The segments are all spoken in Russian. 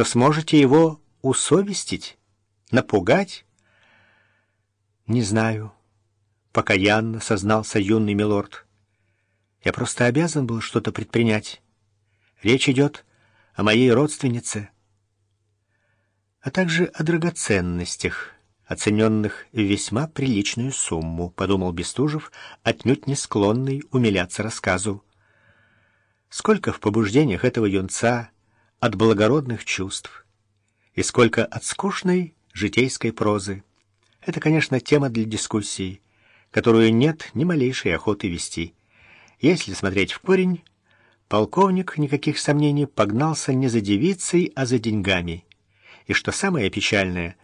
что сможете его усовестить, напугать? Не знаю, покаянно сознался юный милорд. Я просто обязан был что-то предпринять. Речь идет о моей родственнице, а также о драгоценностях, оцененных в весьма приличную сумму, подумал Бестужев, отнюдь не склонный умиляться рассказу. Сколько в побуждениях этого юнца от благородных чувств и сколько от скучной житейской прозы. Это, конечно, тема для дискуссии, которую нет ни малейшей охоты вести. Если смотреть в корень, полковник, никаких сомнений, погнался не за девицей, а за деньгами. И что самое печальное,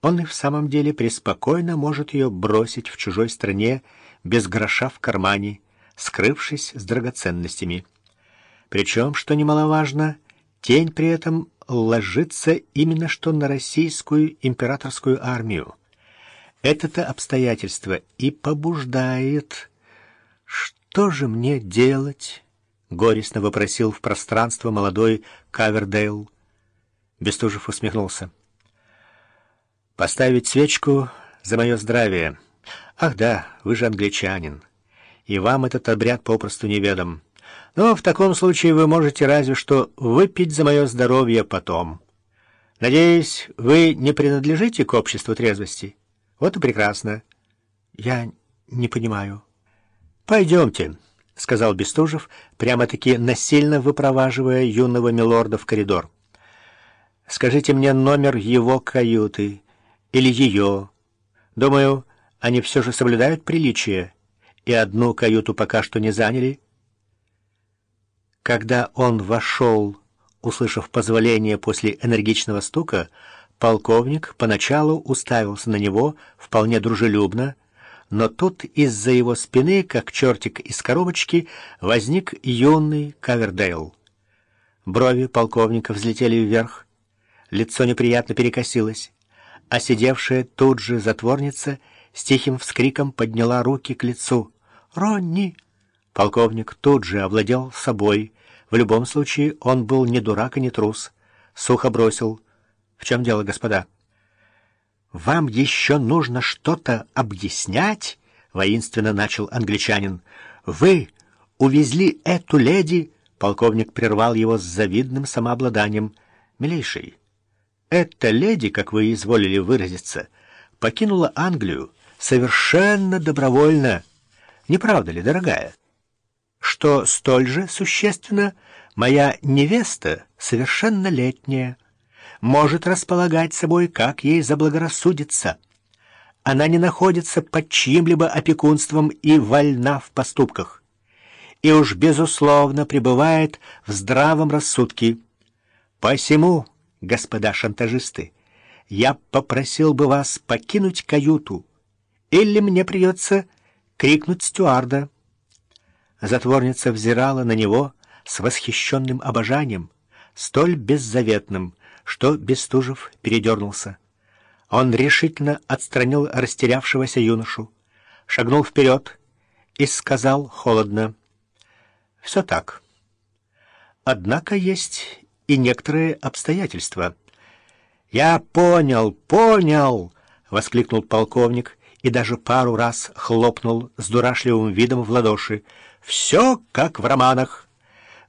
он и в самом деле преспокойно может ее бросить в чужой стране без гроша в кармане, скрывшись с драгоценностями. Причем, что немаловажно, тень при этом ложится именно что на российскую императорскую армию. Это-то обстоятельство и побуждает «Что же мне делать?» — горестно вопросил в пространство молодой Кавердейл. Бестужев усмехнулся. «Поставить свечку за мое здравие. Ах да, вы же англичанин, и вам этот обряд попросту неведом. Но в таком случае вы можете разве что выпить за мое здоровье потом. Надеюсь, вы не принадлежите к обществу трезвости? Вот и прекрасно. Я не понимаю». «Пойдемте», — сказал Бестужев, прямо-таки насильно выпроваживая юного милорда в коридор. «Скажите мне номер его каюты или ее. Думаю, они все же соблюдают приличие, и одну каюту пока что не заняли». Когда он вошел, услышав позволение после энергичного стука, полковник поначалу уставился на него вполне дружелюбно, но тут из-за его спины, как чертик из коробочки, возник юный Кавердейл. Брови полковника взлетели вверх, лицо неприятно перекосилось, а сидевшая тут же затворница с тихим вскриком подняла руки к лицу. «Ронни!» Полковник тут же овладел собой. В любом случае он был не дурак и не трус. Сухо бросил. «В чем дело, господа?» «Вам еще нужно что-то объяснять?» — воинственно начал англичанин. «Вы увезли эту леди...» — полковник прервал его с завидным самообладанием. «Милейший, эта леди, как вы изволили выразиться, покинула Англию совершенно добровольно. Не правда ли, дорогая? Что столь же существенно, моя невеста совершеннолетняя» может располагать собой, как ей заблагорассудится. Она не находится под чьим-либо опекунством и вольна в поступках. И уж, безусловно, пребывает в здравом рассудке. Посему, господа шантажисты, я попросил бы вас покинуть каюту, или мне придется крикнуть стюарда. Затворница взирала на него с восхищенным обожанием, столь беззаветным, что Бестужев передернулся. Он решительно отстранил растерявшегося юношу, шагнул вперед и сказал холодно. «Все так. Однако есть и некоторые обстоятельства». «Я понял, понял!» — воскликнул полковник и даже пару раз хлопнул с дурашливым видом в ладоши. «Все как в романах.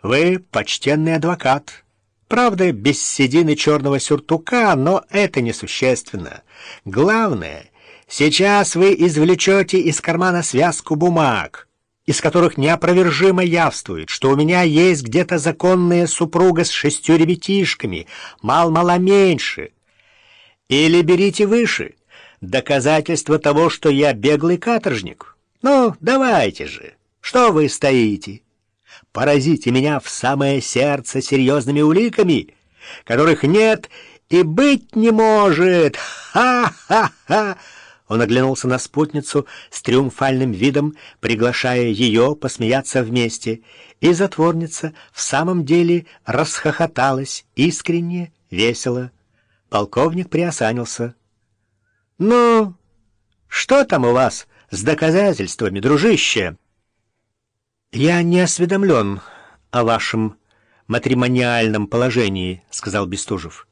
Вы почтенный адвокат». Правда, без седины черного сюртука, но это несущественно. Главное, сейчас вы извлечете из кармана связку бумаг, из которых неопровержимо явствует, что у меня есть где-то законная супруга с шестью ребятишками, мал-мало меньше. Или берите выше, доказательство того, что я беглый каторжник. Ну, давайте же, что вы стоите?» поразите меня в самое сердце серьезными уликами, которых нет и быть не может. Ха-ха-ха!» Он оглянулся на спутницу с триумфальным видом, приглашая ее посмеяться вместе, и затворница в самом деле расхохоталась искренне, весело. Полковник приосанился. «Ну, что там у вас с доказательствами, дружище?» «Я не осведомлен о вашем матримониальном положении», — сказал Бестужев.